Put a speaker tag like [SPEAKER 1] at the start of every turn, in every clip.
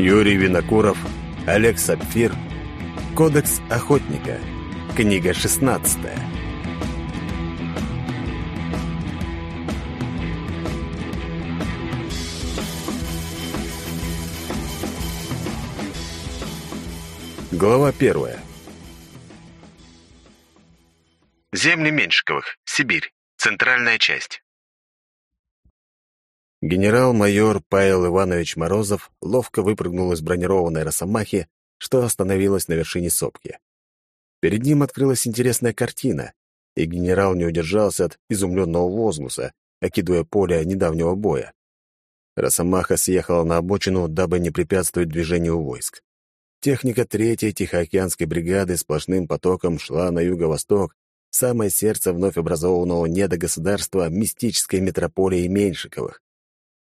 [SPEAKER 1] Юрий Винокуров, Олег Сапфир, Кодекс охотника, книга 16. Глава первая. Земли Меньшиковых, Сибирь, центральная часть. Генерал-майор Павел Иванович Морозов ловко выпрыгнул из бронированной росомахи, что остановилась на вершине сопки. Перед ним открылась интересная картина, и генерал не удержался от изумленного возгласа, окидывая поле недавнего боя. Росомаха съехала на обочину, дабы не препятствовать движению войск. Техника третьей Тихоокеанской бригады сплошным потоком шла на юго-восток, самое сердце вновь образованного недогосударства мистической метрополии Меньшиковых.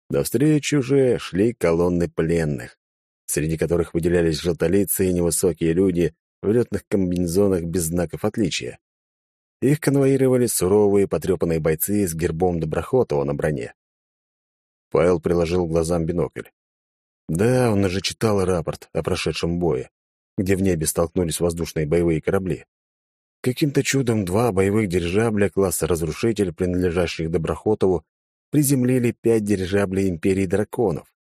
[SPEAKER 1] До встречи уже шли колонны пленных, среди которых выделялись желтолицы и невысокие люди в летных комбинезонах без знаков отличия. Их конвоировали суровые потрепанные бойцы с гербом Доброхотова на броне. Павел приложил глазам бинокль. Да, он уже читал рапорт о прошедшем бое, где в небе столкнулись воздушные боевые корабли. Каким-то чудом два боевых дирижабля класса «Разрушитель», принадлежащих Доброхотову, приземлили пять дирижаблей Империи Драконов.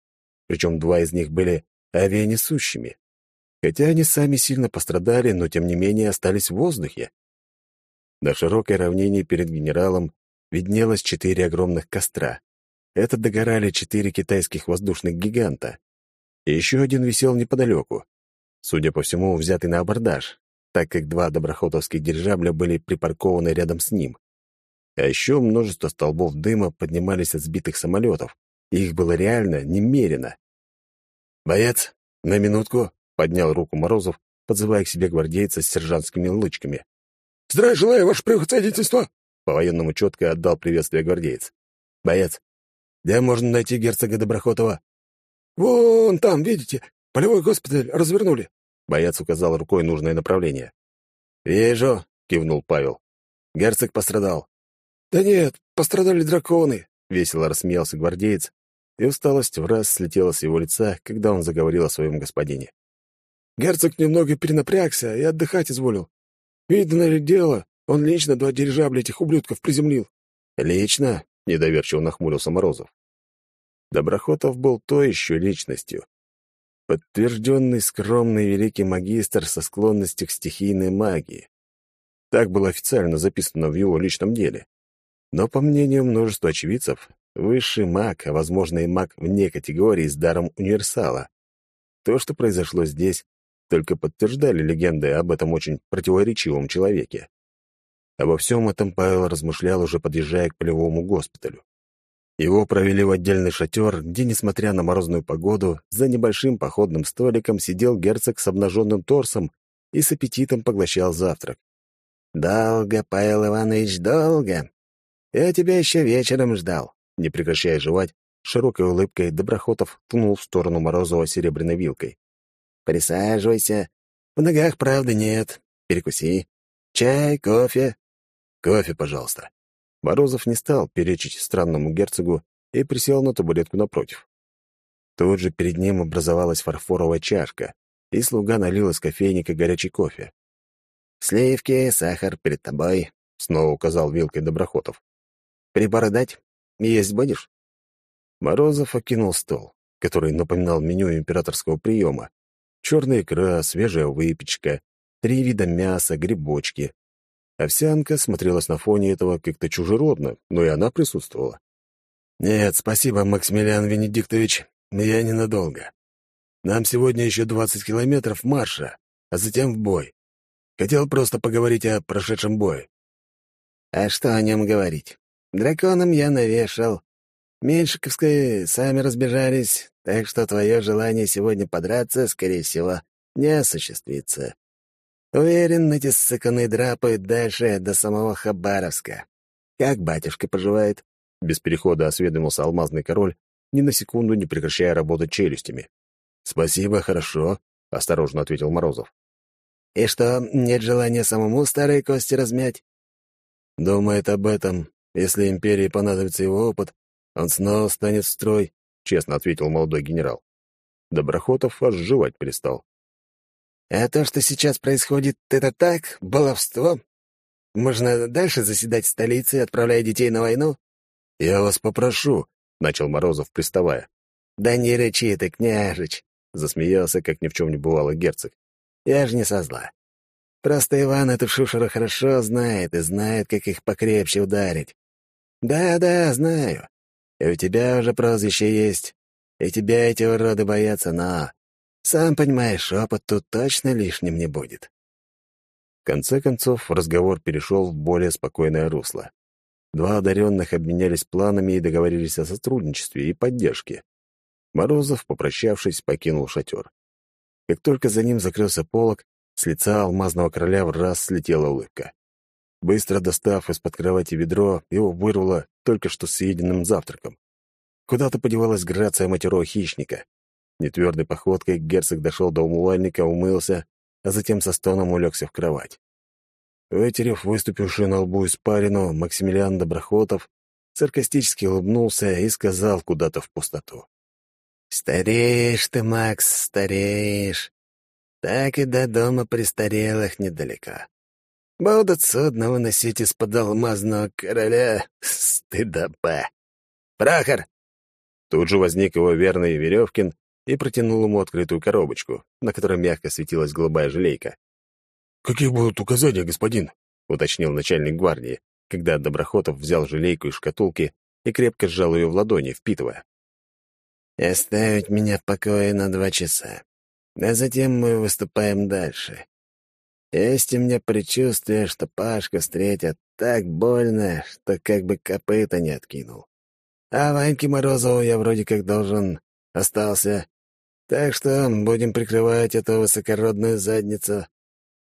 [SPEAKER 1] Причем два из них были авианесущими. Хотя они сами сильно пострадали, но тем не менее остались в воздухе. На широкой равнине перед генералом виднелось четыре огромных костра. Это догорали четыре китайских воздушных гиганта. И еще один висел неподалеку. Судя по всему, взятый на абордаж, так как два доброхотовских дирижабля были припаркованы рядом с ним. А еще множество столбов дыма поднимались от сбитых самолетов, их было реально немерено. «Боец, на минутку!» — поднял руку Морозов, подзывая к себе гвардейца с сержантскими лычками.
[SPEAKER 2] «Здравия желаю, ваше превосходительство!»
[SPEAKER 1] — по-военному четко отдал приветствие гвардеец. «Боец, где можно найти герцога Доброхотова?»
[SPEAKER 2] «Вон там, видите, полевой госпиталь развернули».
[SPEAKER 1] Боец указал рукой нужное направление. «Вижу», — кивнул Павел. «Герцог пострадал.
[SPEAKER 2] «Да нет, пострадали драконы», — весело рассмеялся гвардеец,
[SPEAKER 1] и усталость в раз слетела с его лица, когда он заговорил о своем господине.
[SPEAKER 2] «Герцог немного перенапрягся и отдыхать изволил. Видно ли дело, он лично два дирижабля этих ублюдков приземлил».
[SPEAKER 1] «Лично?» — недоверчиво нахмурился Морозов. Доброхотов был той еще личностью. Подтвержденный скромный великий магистр со склонностью к стихийной магии. Так было официально записано в его личном деле. Но, по мнению множества очевидцев, высший маг, а, возможно, и маг вне категории с даром универсала. То, что произошло здесь, только подтверждали легенды об этом очень противоречивом человеке. Обо всем этом Павел размышлял, уже подъезжая к полевому госпиталю. Его провели в отдельный шатер, где, несмотря на морозную погоду, за небольшим походным столиком сидел герцог с обнаженным торсом и с аппетитом поглощал завтрак.
[SPEAKER 3] «Долго, Павел Иванович, долго!» Я тебя еще вечером ждал».
[SPEAKER 1] Не прекращая жевать, широкой улыбкой Доброхотов ткнул в сторону Морозова серебряной вилкой.
[SPEAKER 3] «Присаживайся. В ногах правды нет. Перекуси. Чай, кофе?»
[SPEAKER 1] «Кофе, пожалуйста». Морозов не стал перечить странному герцогу и присел на табуретку напротив. Тут же перед ним образовалась фарфоровая чашка, и слуга налил из кофейника горячий кофе.
[SPEAKER 3] «Сливки, сахар перед тобой», — снова указал вилкой Доброхотов. Прибородать? Есть будешь?»
[SPEAKER 1] Морозов окинул стол, который напоминал меню императорского приема. Черная икра, свежая выпечка, три вида мяса, грибочки. Овсянка смотрелась на фоне этого как-то чужеродно, но и она присутствовала. «Нет, спасибо, Максимилиан Венедиктович, я ненадолго. Нам сегодня еще двадцать километров марша, а затем в бой. Хотел просто поговорить о прошедшем бое».
[SPEAKER 3] «А что о нем говорить? Драконам я навешал. Меньшиковские сами разбежались, так что твое желание сегодня подраться, скорее всего, не осуществится. Уверен, эти ссыканы драпают дальше до самого Хабаровска. Как батюшка поживает?»
[SPEAKER 1] Без перехода осведомился алмазный король, ни на секунду не прекращая работать челюстями. «Спасибо, хорошо», — осторожно ответил Морозов.
[SPEAKER 3] «И что, нет желания самому старые кости размять?»
[SPEAKER 1] «Думает об этом, если империи понадобится его опыт, он снова станет в строй», — честно ответил молодой генерал. Доброхотов аж жевать перестал.
[SPEAKER 3] «А то, что сейчас происходит, это так, баловство? Можно дальше заседать в столице, отправляя детей на войну?»
[SPEAKER 1] «Я вас попрошу», — начал Морозов, приставая.
[SPEAKER 3] «Да не рычи ты, княжич», — засмеялся, как ни в чем не бывало герцог. «Я же не со зла. Просто Иван эту шушеру хорошо знает и знает, как их покрепче ударить. Да-да, знаю. И у тебя уже прозвище есть, и тебя эти уроды боятся, но... Сам понимаешь, опыт тут точно лишним не будет.
[SPEAKER 1] В конце концов, разговор перешел в более спокойное русло. Два одаренных обменялись планами и договорились о сотрудничестве и поддержке. Морозов, попрощавшись, покинул шатер. Как только за ним закрылся полог, с лица алмазного короля в раз слетела улыбка. Быстро достав из-под кровати ведро, его вырвало только что съеденным завтраком. Куда-то подевалась грация матерого хищника. Нетвердой походкой герцог дошел до умывальника, умылся, а затем со стоном улегся в кровать. Вытерев выступившую на лбу испарину, Максимилиан Доброхотов саркастически улыбнулся и сказал куда-то в пустоту.
[SPEAKER 3] «Стареешь ты, Макс, стареешь. Так и до дома престарелых недалеко. Будут судно выносить из-под алмазного короля стыдоба. Прохор!»
[SPEAKER 1] Тут же возник его верный Веревкин и протянул ему открытую коробочку, на которой мягко светилась голубая желейка.
[SPEAKER 2] «Какие будут указания, господин?»
[SPEAKER 1] — уточнил начальник гвардии, когда Доброхотов взял желейку из шкатулки и крепко сжал ее в ладони, впитывая.
[SPEAKER 3] «Оставить меня в покое на два часа, а затем мы выступаем дальше. Есть у меня предчувствие, что Пашка встретят так больно, что как бы копыта не откинул. А Ваньке Морозову я вроде как должен остался. Так что будем прикрывать эту высокородную задницу.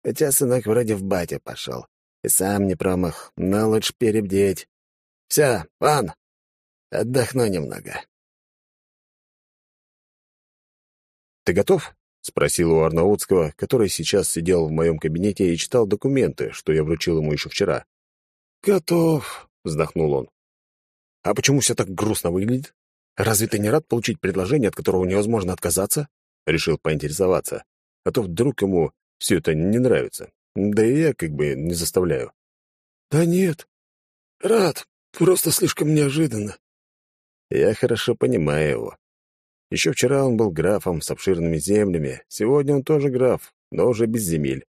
[SPEAKER 3] Хотя сынок вроде в батя пошел. И сам не промах, но лучше перебдеть. Все, ван, отдохну немного.
[SPEAKER 1] «Ты готов?» — спросил у Арнаутского, который сейчас сидел в моем кабинете и читал документы, что я вручил ему еще вчера.
[SPEAKER 2] «Готов», —
[SPEAKER 1] вздохнул он. А почему все так грустно выглядит? Разве ты не рад получить предложение, от которого невозможно отказаться? Решил поинтересоваться. А то вдруг ему все это не нравится. Да и я как бы не заставляю.
[SPEAKER 2] Да нет. Рад. Просто слишком неожиданно.
[SPEAKER 1] Я хорошо понимаю его. Еще вчера он был графом с обширными землями, сегодня он тоже граф, но уже без земель.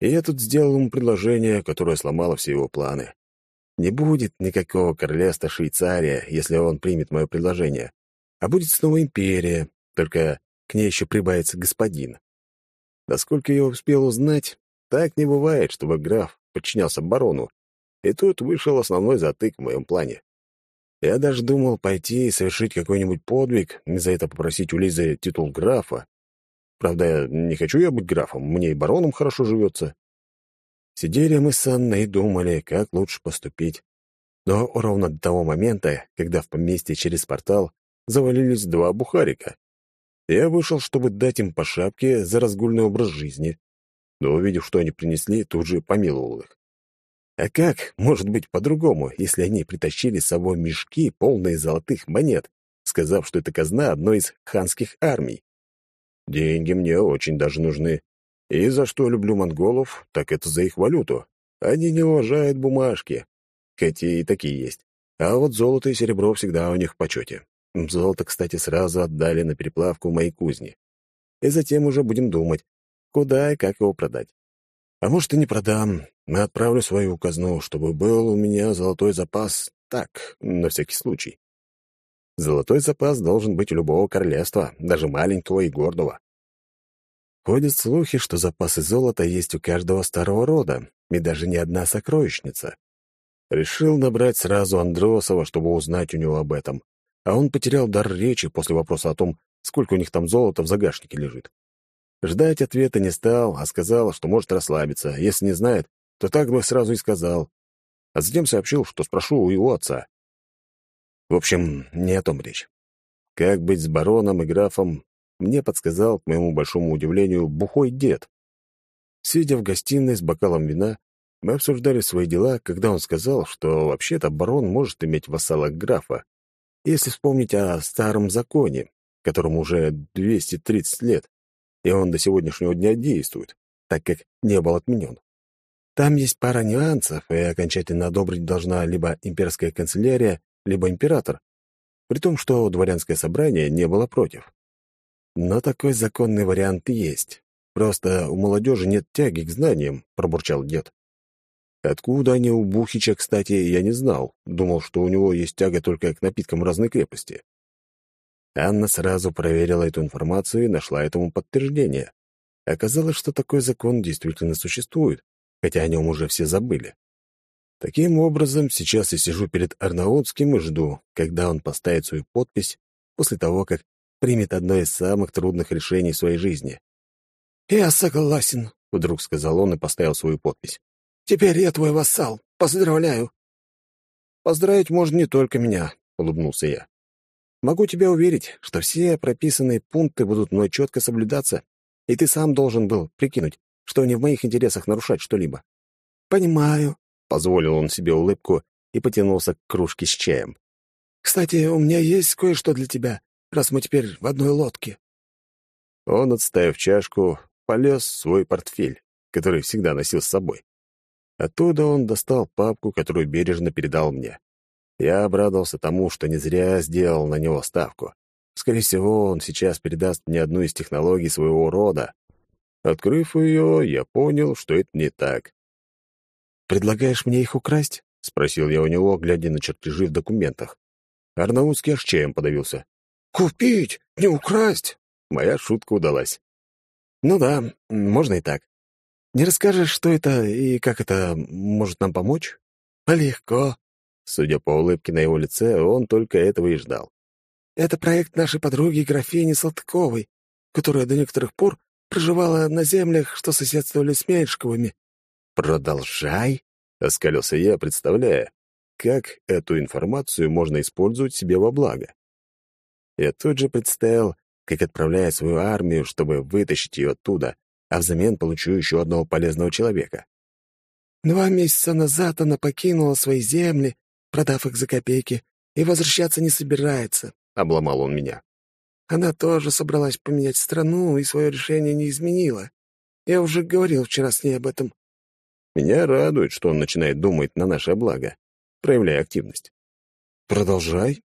[SPEAKER 1] И я тут сделал ему предложение, которое сломало все его планы. Не будет никакого королевства Швейцария, если он примет мое предложение, а будет снова империя, только к ней еще прибавится господин. Насколько я успел узнать, так не бывает, чтобы граф подчинялся барону, и тут вышел основной затык в моем плане. Я даже думал пойти и совершить какой-нибудь подвиг, и за это попросить у Лизы титул графа. Правда, не хочу я быть графом, мне и бароном хорошо живется. Сидели мы с Анной и думали, как лучше поступить. Но ровно до того момента, когда в поместье через портал завалились два бухарика. Я вышел, чтобы дать им по шапке за разгульный образ жизни. Но, увидев, что они принесли, тут же помиловал их. А как может быть по-другому, если они притащили с собой мешки, полные золотых монет, сказав, что это казна одной из ханских армий? Деньги мне очень даже нужны. И за что люблю монголов, так это за их валюту. Они не уважают бумажки. Хотя и такие есть. А вот золото и серебро всегда у них в почете. Золото, кстати, сразу отдали на переплавку моей кузне. И затем уже будем думать, куда и как его продать. А может, и не продам, но отправлю свою казну, чтобы был у меня золотой запас так, на всякий случай. Золотой запас должен быть у любого королевства, даже маленького и гордого. Ходят слухи, что запасы золота есть у каждого старого рода, и даже не одна сокровищница. Решил набрать сразу Андросова, чтобы узнать у него об этом, а он потерял дар речи после вопроса о том, сколько у них там золота в загашнике лежит. Ждать ответа не стал, а сказал, что может расслабиться. Если не знает, то так бы сразу и сказал. А затем сообщил, что спрошу у его отца. В общем, не о том речь. Как быть с бароном и графом, мне подсказал, к моему большому удивлению, бухой дед. Сидя в гостиной с бокалом вина, мы обсуждали свои дела, когда он сказал, что вообще-то барон может иметь вассала графа, если вспомнить о старом законе, которому уже 230 лет, и он до сегодняшнего дня действует, так как не был отменен. Там есть пара нюансов, и окончательно одобрить должна либо имперская канцелярия, либо император, при том, что дворянское собрание не было против. Но такой законный вариант есть. Просто у молодежи нет тяги к знаниям, пробурчал дед. Откуда они у Бухича, кстати, я не знал. Думал, что у него есть тяга только к напиткам разной крепости. Анна сразу проверила эту информацию и нашла этому подтверждение. Оказалось, что такой закон действительно существует, хотя о нем уже все забыли. Таким образом, сейчас я сижу перед Арнаутским и жду, когда он поставит свою подпись после того, как примет одно из самых трудных решений в своей жизни.
[SPEAKER 2] «Я согласен», — вдруг сказал он и поставил свою подпись. «Теперь я твой вассал. Поздравляю».
[SPEAKER 1] «Поздравить можно не только меня», — улыбнулся я. «Могу тебя уверить, что все прописанные пункты будут мной четко соблюдаться, и ты сам должен был прикинуть, что не в моих интересах нарушать что-либо».
[SPEAKER 2] «Понимаю», —
[SPEAKER 1] позволил он себе улыбку и потянулся к кружке с чаем.
[SPEAKER 2] «Кстати, у меня есть кое-что для тебя, раз мы теперь в одной лодке».
[SPEAKER 1] Он, отставив чашку, полез в свой портфель, который всегда носил с собой. Оттуда он достал папку, которую бережно передал мне. Я обрадовался тому, что не зря сделал на него ставку. Скорее всего, он сейчас передаст мне одну из технологий своего рода. Открыв ее, я понял, что это не так. «Предлагаешь мне их украсть?» — спросил я у него, глядя на чертежи в документах. Арнаутский аж чаем подавился.
[SPEAKER 2] «Купить, не украсть!»
[SPEAKER 1] Моя шутка удалась. «Ну да, можно и так. Не расскажешь, что это и как это может нам помочь?
[SPEAKER 2] Легко.
[SPEAKER 1] Судя по улыбке на его лице, он только этого и ждал.
[SPEAKER 2] Это проект нашей подруги графини Салтыковой, которая до некоторых пор проживала на землях, что соседствовали с Меньшковыми.
[SPEAKER 1] «Продолжай», — оскалился я, представляя, как эту информацию можно использовать себе во благо. Я тут же представил, как отправляю свою армию, чтобы вытащить ее оттуда, а взамен получу еще одного полезного человека.
[SPEAKER 2] Два месяца назад она покинула свои земли, продав их за копейки, и возвращаться не собирается, —
[SPEAKER 1] обломал он меня.
[SPEAKER 2] Она тоже собралась поменять страну и свое решение не изменила. Я уже говорил вчера с ней об этом.
[SPEAKER 1] Меня радует, что он начинает думать на наше благо, проявляя активность. Продолжай.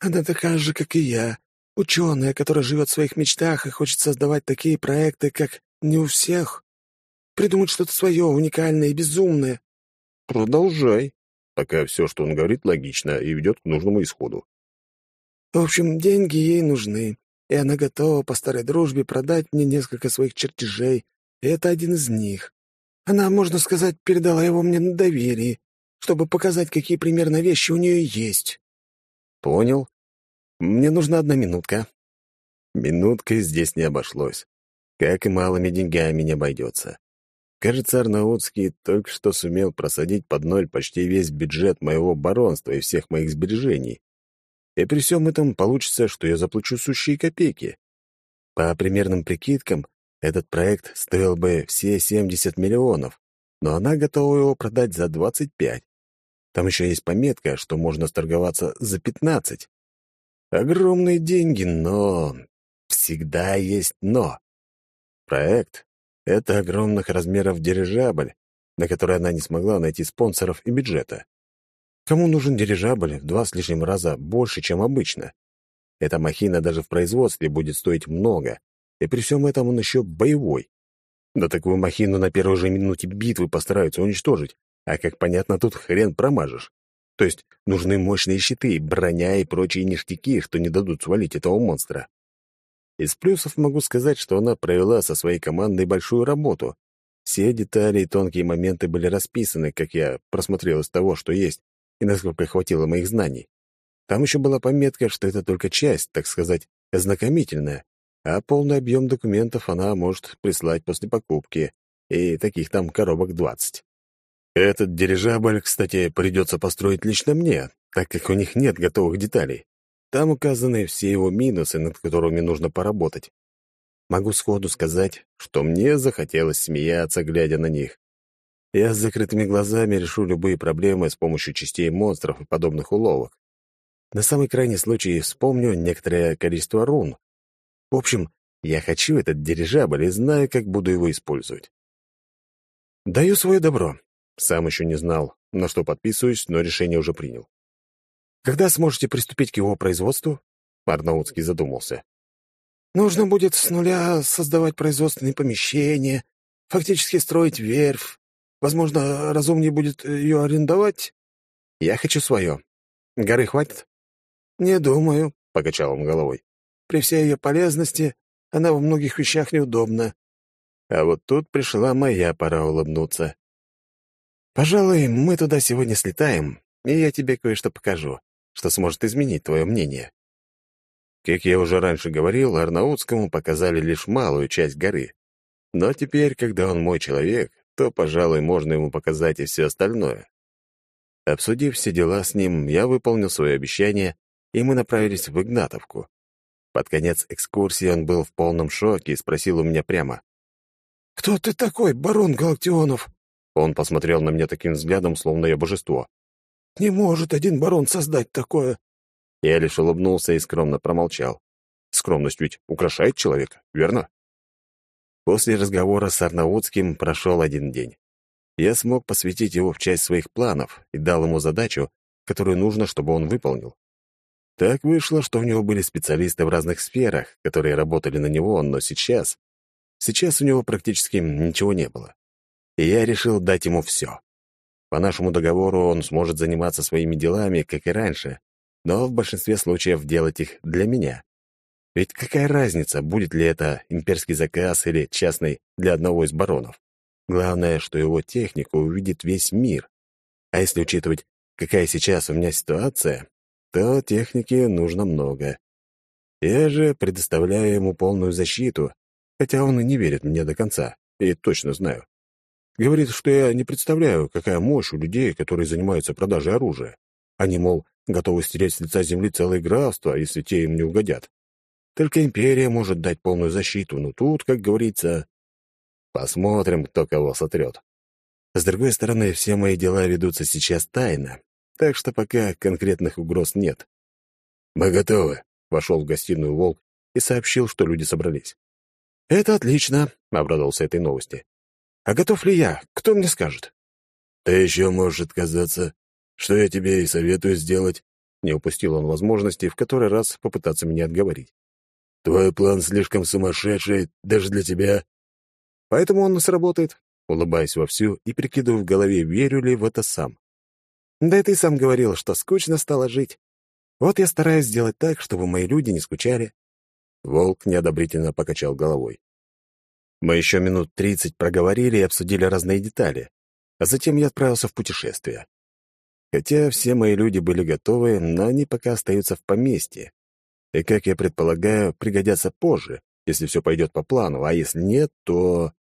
[SPEAKER 2] Она такая же, как и я, ученая, которая живет в своих мечтах и хочет создавать такие проекты, как не у всех. Придумать что-то свое, уникальное и безумное.
[SPEAKER 1] Продолжай. Пока все, что он говорит, логично и ведет к нужному исходу.
[SPEAKER 2] В общем, деньги ей нужны, и она готова по старой дружбе продать мне несколько своих чертежей, и это один из них. Она, можно сказать, передала его мне на доверие, чтобы показать, какие примерно вещи у нее есть.
[SPEAKER 1] Понял. Мне нужна одна минутка. Минуткой здесь не обошлось как и малыми деньгами не обойдется. Кажется, Арнаутский только что сумел просадить под ноль почти весь бюджет моего баронства и всех моих сбережений. И при всем этом получится, что я заплачу сущие копейки. По примерным прикидкам, этот проект стоил бы все 70 миллионов, но она готова его продать за 25. Там еще есть пометка, что можно сторговаться за 15. Огромные деньги, но... Всегда есть «но». Проект — это огромных размеров дирижабль, на который она не смогла найти спонсоров и бюджета. Кому нужен дирижабль в два с лишним раза больше, чем обычно? Эта махина даже в производстве будет стоить много, и при всем этом он еще боевой. Да такую махину на первой же минуте битвы постараются уничтожить, а, как понятно, тут хрен промажешь. То есть нужны мощные щиты, броня и прочие ништяки, что не дадут свалить этого монстра. Из плюсов могу сказать, что она провела со своей командой большую работу. Все детали и тонкие моменты были расписаны, как я просмотрел из того, что есть, и насколько хватило моих знаний. Там еще была пометка, что это только часть, так сказать, ознакомительная, а полный объем документов она может прислать после покупки, и таких там коробок двадцать. Этот дирижабль, кстати, придется построить лично мне, так как у них нет готовых деталей. Там указаны все его минусы, над которыми нужно поработать. Могу сходу сказать, что мне захотелось смеяться, глядя на них. Я с закрытыми глазами решу любые проблемы с помощью частей монстров и подобных уловок. На самый крайний случай вспомню некоторое количество рун. В общем, я хочу этот дирижабль и знаю, как буду его использовать. Даю свое добро. Сам еще не знал, на что подписываюсь, но решение уже принял. Когда сможете приступить к его производству? Арнаутский задумался.
[SPEAKER 2] Нужно будет с нуля создавать производственные помещения, фактически строить верфь. Возможно, разумнее будет ее арендовать.
[SPEAKER 1] Я хочу свое. Горы хватит?
[SPEAKER 2] Не думаю, —
[SPEAKER 1] покачал он головой.
[SPEAKER 2] При всей ее полезности она во многих вещах неудобна.
[SPEAKER 1] А вот тут пришла моя пора улыбнуться. Пожалуй, мы туда сегодня слетаем, и я тебе кое-что покажу, что сможет изменить твое мнение. Как я уже раньше говорил, Арнаутскому показали лишь малую часть горы. Но теперь, когда он мой человек, то, пожалуй, можно ему показать и все остальное. Обсудив все дела с ним, я выполнил свое обещание, и мы направились в Игнатовку. Под конец экскурсии он был в полном шоке и спросил у меня прямо.
[SPEAKER 2] «Кто ты такой, барон Галактионов?»
[SPEAKER 1] Он посмотрел на меня таким взглядом, словно я божество.
[SPEAKER 2] «Не может один барон создать такое!»
[SPEAKER 1] Я лишь улыбнулся и скромно промолчал. Скромность ведь украшает человека, верно? После разговора с Арнаутским прошел один день. Я смог посвятить его в часть своих планов и дал ему задачу, которую нужно, чтобы он выполнил. Так вышло, что у него были специалисты в разных сферах, которые работали на него, но сейчас... Сейчас у него практически ничего не было. И я решил дать ему все. По нашему договору он сможет заниматься своими делами, как и раньше, но в большинстве случаев делать их для меня. Ведь какая разница, будет ли это имперский заказ или частный для одного из баронов? Главное, что его технику увидит весь мир. А если учитывать, какая сейчас у меня ситуация, то техники нужно много. Я же предоставляю ему полную защиту, хотя он и не верит мне до конца, и точно знаю. Говорит, что я не представляю, какая мощь у людей, которые занимаются продажей оружия. Они, мол, готовы стереть с лица земли целые графства, если те им не угодят. Только империя может дать полную защиту, но тут, как говорится, посмотрим, кто кого сотрет. С другой стороны, все мои дела ведутся сейчас тайно, так что пока конкретных угроз нет. «Мы готовы», — вошел в гостиную Волк и сообщил, что люди собрались. «Это отлично», — обрадовался этой новости. «А готов ли я? Кто мне скажет?»
[SPEAKER 3] «Ты еще можешь отказаться что я тебе и советую сделать».
[SPEAKER 1] Не упустил он возможности в который раз попытаться меня отговорить.
[SPEAKER 3] «Твой план слишком сумасшедший, даже для тебя».
[SPEAKER 1] «Поэтому он сработает», улыбаясь вовсю и прикидываю в голове, верю ли в это сам. «Да и ты сам говорил, что скучно стало жить. Вот я стараюсь сделать так, чтобы мои люди не скучали». Волк неодобрительно покачал головой. Мы еще минут тридцать проговорили и обсудили разные детали, а затем я отправился в путешествие. Хотя все мои люди были готовы, но они пока остаются в поместье. И, как я предполагаю, пригодятся позже, если все пойдет по плану, а если нет, то...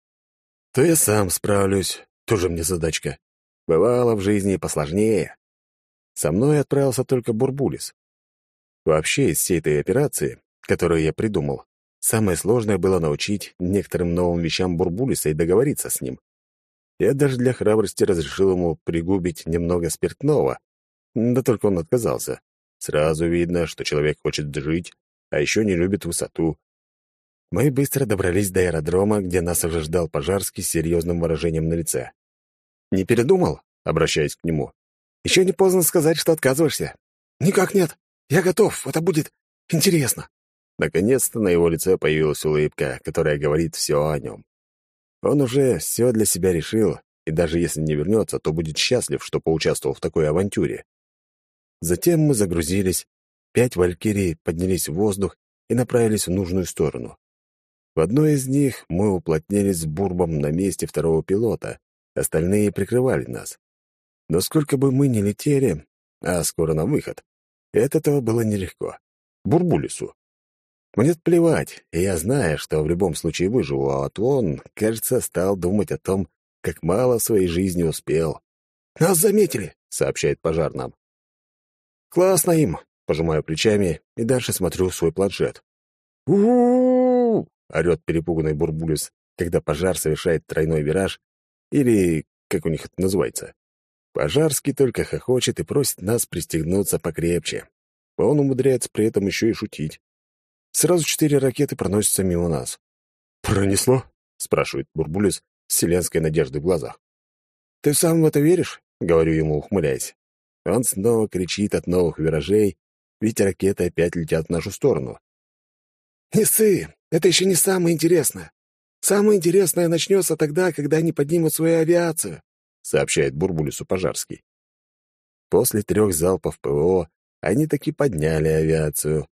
[SPEAKER 1] То я сам справлюсь. Тоже мне задачка. Бывало в жизни посложнее. Со мной отправился только Бурбулис. Вообще, из всей этой операции, которую я придумал, самое сложное было научить некоторым новым вещам Бурбулиса и договориться с ним. Я даже для храбрости разрешил ему пригубить немного спиртного. Да только он отказался. Сразу видно, что человек хочет жить, а еще не любит высоту. Мы быстро добрались до аэродрома, где нас уже ждал Пожарский с серьезным выражением на лице. «Не передумал?» — обращаясь к нему. «Еще не поздно сказать, что отказываешься».
[SPEAKER 2] «Никак нет. Я готов. Это будет интересно».
[SPEAKER 1] Наконец-то на его лице появилась улыбка, которая говорит все о нем. Он уже все для себя решил, и даже если не вернется, то будет счастлив, что поучаствовал в такой авантюре. Затем мы загрузились, пять валькирий поднялись в воздух и направились в нужную сторону. В одной из них мы уплотнились с Бурбом на месте второго пилота, остальные прикрывали нас. Но сколько бы мы ни летели, а скоро на выход, от этого было нелегко. Бурбулису. Мне плевать, и я знаю, что в любом случае выживу, а вот он, кажется, стал думать о том, как мало в своей жизни успел.
[SPEAKER 2] «Нас заметили», — сообщает пожар нам.
[SPEAKER 1] «Классно им», — пожимаю плечами и дальше смотрю в свой планшет. у орёт перепуганный Бурбулис, когда пожар совершает тройной вираж, или как у них это называется. Пожарский только хохочет и просит нас пристегнуться покрепче. он умудряется при этом еще и шутить. Сразу четыре ракеты проносятся мимо нас. «Пронесло?» — спрашивает Бурбулис с вселенской надеждой в глазах. «Ты сам в это веришь?» — говорю ему, ухмыляясь. Он снова кричит от новых виражей, ведь ракеты опять летят в нашу сторону.
[SPEAKER 2] «Не ссы! Это еще не самое интересное. Самое интересное начнется тогда, когда они поднимут свою авиацию», — сообщает Бурбулису Пожарский.
[SPEAKER 1] После трех залпов ПВО они таки подняли авиацию.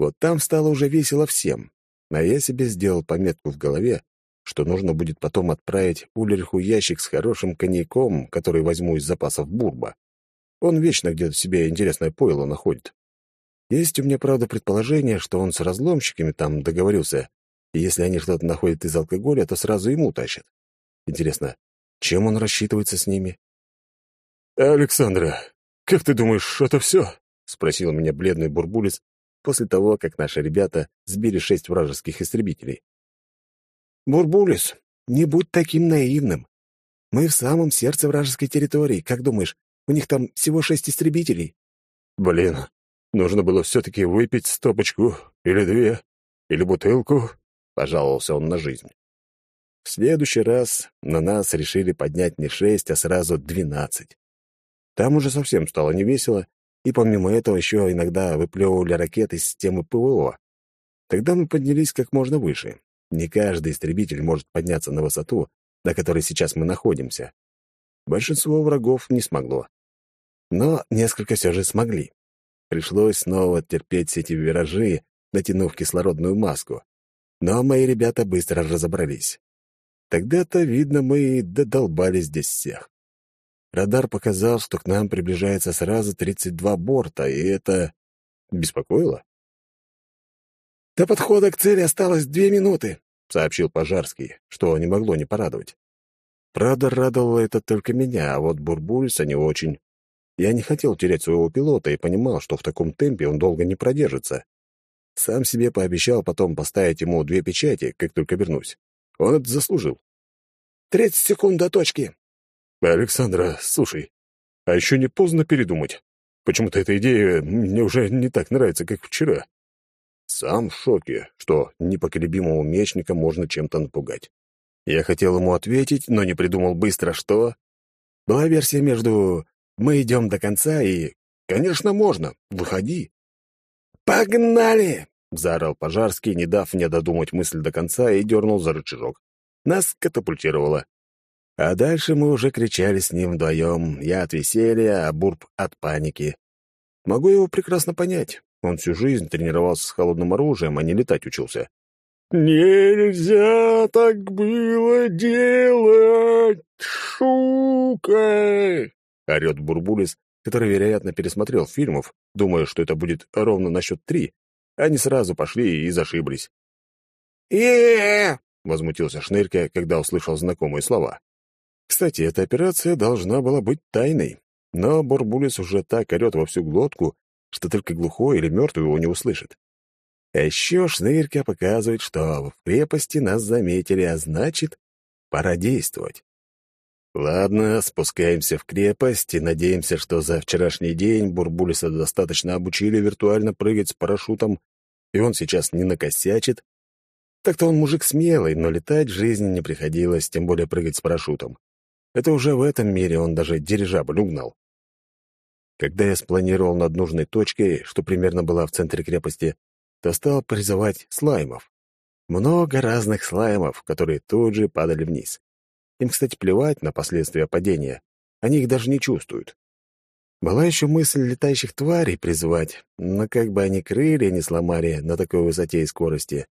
[SPEAKER 1] Вот там стало уже весело всем. А я себе сделал пометку в голове, что нужно будет потом отправить Ульриху ящик с хорошим коньяком, который возьму из запасов Бурба. Он вечно где-то себе интересное пойло находит. Есть у меня, правда, предположение, что он с разломщиками там договорился, и если они что-то находят из алкоголя, то сразу ему тащат. Интересно, чем он рассчитывается с ними? «Александра, как ты думаешь, это все?» — спросил меня бледный бурбулец после того, как наши ребята сбили шесть вражеских истребителей.
[SPEAKER 2] «Бурбулис, не будь таким наивным. Мы в самом сердце вражеской территории. Как думаешь, у них там всего шесть истребителей?»
[SPEAKER 1] «Блин, нужно было все-таки выпить стопочку или две, или бутылку», — пожаловался он на жизнь. В следующий раз на нас решили поднять не шесть, а сразу двенадцать. Там уже совсем стало невесело, и помимо этого еще иногда выплевывали ракеты из системы ПВО. Тогда мы поднялись как можно выше. Не каждый истребитель может подняться на высоту, на которой сейчас мы находимся. Большинство врагов не смогло. Но несколько все же смогли. Пришлось снова терпеть все эти виражи, натянув кислородную маску. Но мои ребята быстро разобрались. Тогда-то, видно, мы и додолбали здесь всех. Радар показал, что к нам приближается сразу 32 борта, и это беспокоило.
[SPEAKER 2] «До подхода к цели осталось две минуты», —
[SPEAKER 1] сообщил Пожарский, что не могло не порадовать. Правда, радовало это только меня, а вот Бурбульса не очень. Я не хотел терять своего пилота и понимал, что в таком темпе он долго не продержится. Сам себе пообещал потом поставить ему две печати, как только вернусь. Он это заслужил.
[SPEAKER 2] «Тридцать секунд до точки»,
[SPEAKER 1] «Александра, слушай, а еще не поздно передумать? Почему-то эта идея мне уже не так нравится, как вчера. Сам в шоке, что непоколебимого мечника можно чем-то напугать. Я хотел ему ответить, но не придумал быстро, что... Была версия между «мы идем до конца» и «конечно, можно, выходи».
[SPEAKER 2] «Погнали!»
[SPEAKER 1] — заорал Пожарский, не дав мне додумать мысль до конца, и дернул за рычажок. Нас катапультировало. А дальше мы уже кричали с ним вдвоем. Я от веселья, а Бурб от паники. Могу его прекрасно понять. Он всю жизнь тренировался с холодным оружием, а не летать учился.
[SPEAKER 2] «Нельзя так было делать, шука!»
[SPEAKER 1] — орёт Бурбулис, который, вероятно, пересмотрел фильмов, думая, что это будет ровно на счет три. Они сразу пошли и зашиблись.
[SPEAKER 2] э
[SPEAKER 1] возмутился Шнырька, когда услышал знакомые слова. Кстати, эта операция должна была быть тайной, но Бурбулис уже так орёт во всю глотку, что только глухой или мертвый его не услышит. А еще Шнырька показывает, что в крепости нас заметили, а значит, пора действовать. Ладно, спускаемся в крепость и надеемся, что за вчерашний день Бурбулиса достаточно обучили виртуально прыгать с парашютом, и он сейчас не накосячит. Так-то он мужик смелый, но летать в жизни не приходилось, тем более прыгать с парашютом. Это уже в этом мире он даже дирижабль угнал. Когда я спланировал над нужной точкой, что примерно была в центре крепости, то стал призывать слаймов. Много разных слаймов, которые тут же падали вниз. Им, кстати, плевать на последствия падения. Они их даже не чувствуют. Была еще мысль летающих тварей призывать, но как бы они крылья не сломали на такой высоте и скорости.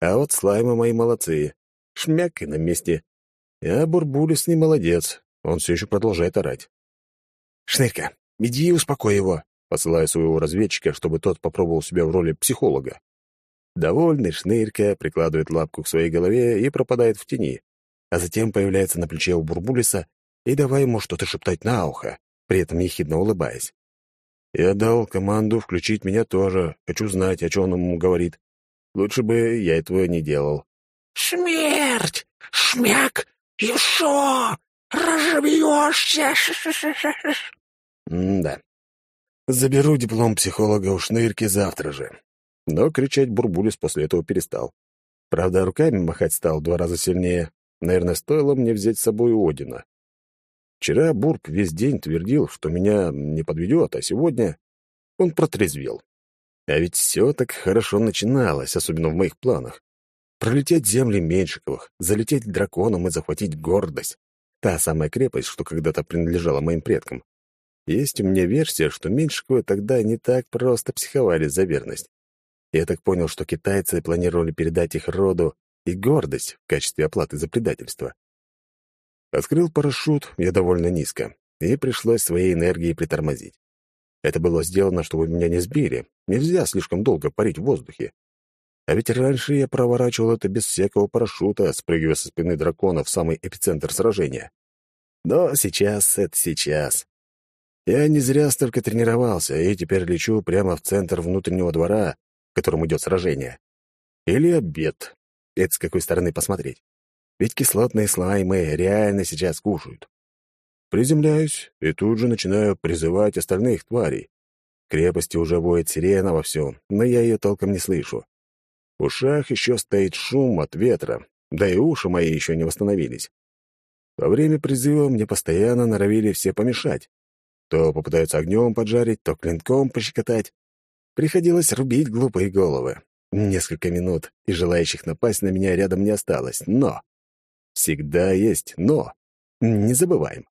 [SPEAKER 1] А вот слаймы мои молодцы. Шмяк и на месте. А Бурбулис не молодец, он все еще продолжает орать. «Шнырька, иди и успокой его», посылая своего разведчика, чтобы тот попробовал себя в роли психолога. Довольный Шнырька прикладывает лапку к своей голове и пропадает в тени, а затем появляется на плече у Бурбулиса и давай ему что-то шептать на ухо, при этом ехидно улыбаясь. Я дал команду включить меня тоже, хочу знать, о чем он ему говорит. Лучше бы я этого не делал.
[SPEAKER 2] «Смерть! Шмяк! «Еще! Разобьешься!»
[SPEAKER 1] М-да. Заберу диплом психолога у шнырки завтра же. Но кричать Бурбулис после этого перестал. Правда, руками махать стал два раза сильнее. Наверное, стоило мне взять с собой Одина. Вчера Бурб весь день твердил, что меня не подведет, а сегодня он протрезвел. А ведь все так хорошо начиналось, особенно в моих планах. Пролететь земли Меньшиковых, залететь драконом и захватить гордость. Та самая крепость, что когда-то принадлежала моим предкам. Есть у меня версия, что Меньшиковы тогда не так просто психовали за верность. Я так понял, что китайцы планировали передать их роду и гордость в качестве оплаты за предательство. Открыл парашют я довольно низко, и пришлось своей энергией притормозить. Это было сделано, чтобы меня не сбили. Нельзя слишком долго парить в воздухе. А ведь раньше я проворачивал это без всякого парашюта, спрыгивая со спины дракона в самый эпицентр сражения. Но сейчас — это сейчас. Я не зря столько тренировался, и теперь лечу прямо в центр внутреннего двора, в котором идет сражение. Или обед. Это с какой стороны посмотреть. Ведь кислотные слаймы реально сейчас кушают. Приземляюсь и тут же начинаю призывать остальных тварей. В крепости уже воет сирена во всем, но я ее толком не слышу. В ушах еще стоит шум от ветра, да и уши мои еще не восстановились. Во время призыва мне постоянно норовили все помешать. То попытаются огнем поджарить, то клинком пощекотать. Приходилось рубить глупые головы. Несколько минут, и желающих напасть на меня рядом не осталось. Но! Всегда есть «но». Не забываем.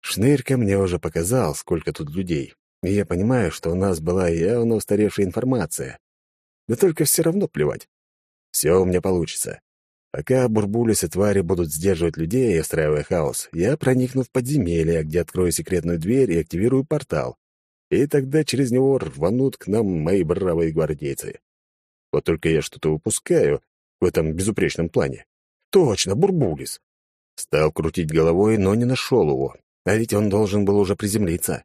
[SPEAKER 1] Шнырька мне уже показал, сколько тут людей, и я понимаю, что у нас была явно устаревшая информация. Да только все равно плевать. Все у меня получится. Пока бурбулис и твари будут сдерживать людей, устраивая хаос, я проникну в подземелье, где открою секретную дверь и активирую портал. И тогда через него рванут к нам мои бравые гвардейцы. Вот только я что-то упускаю в этом безупречном плане. Точно, Бурбулис. Стал крутить головой, но не нашел его. А ведь он должен был уже приземлиться.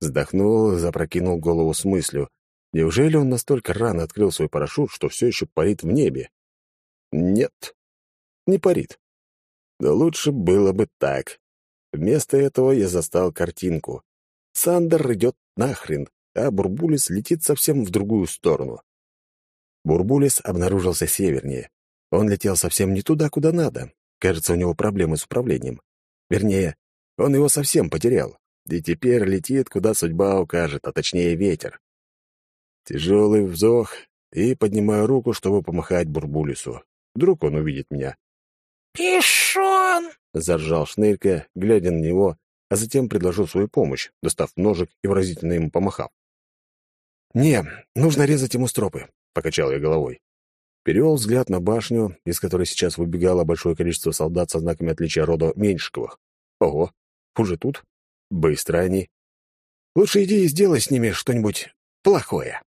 [SPEAKER 1] Вздохнул, запрокинул голову с мыслью. Неужели он настолько рано открыл свой парашют, что все еще парит в небе? Нет, не парит. Да лучше было бы так. Вместо этого я застал картинку. Сандер идет нахрен, а Бурбулис летит совсем в другую сторону. Бурбулис обнаружился севернее. Он летел совсем не туда, куда надо. Кажется, у него проблемы с управлением. Вернее, он его совсем потерял. И теперь летит, куда судьба укажет, а точнее ветер. Тяжелый вздох, и поднимаю руку, чтобы помахать Бурбулису. Вдруг он увидит меня.
[SPEAKER 2] «Пишон!»
[SPEAKER 1] — заржал Шнырька, глядя на него, а затем предложил свою помощь, достав ножик и выразительно ему помахав. «Не, нужно резать ему стропы», — покачал я головой. Перевел взгляд на башню, из которой сейчас выбегало большое количество солдат со знаками отличия рода Меньшиковых. Ого, уже тут? Быстро они. Лучше иди и сделай с ними что-нибудь плохое.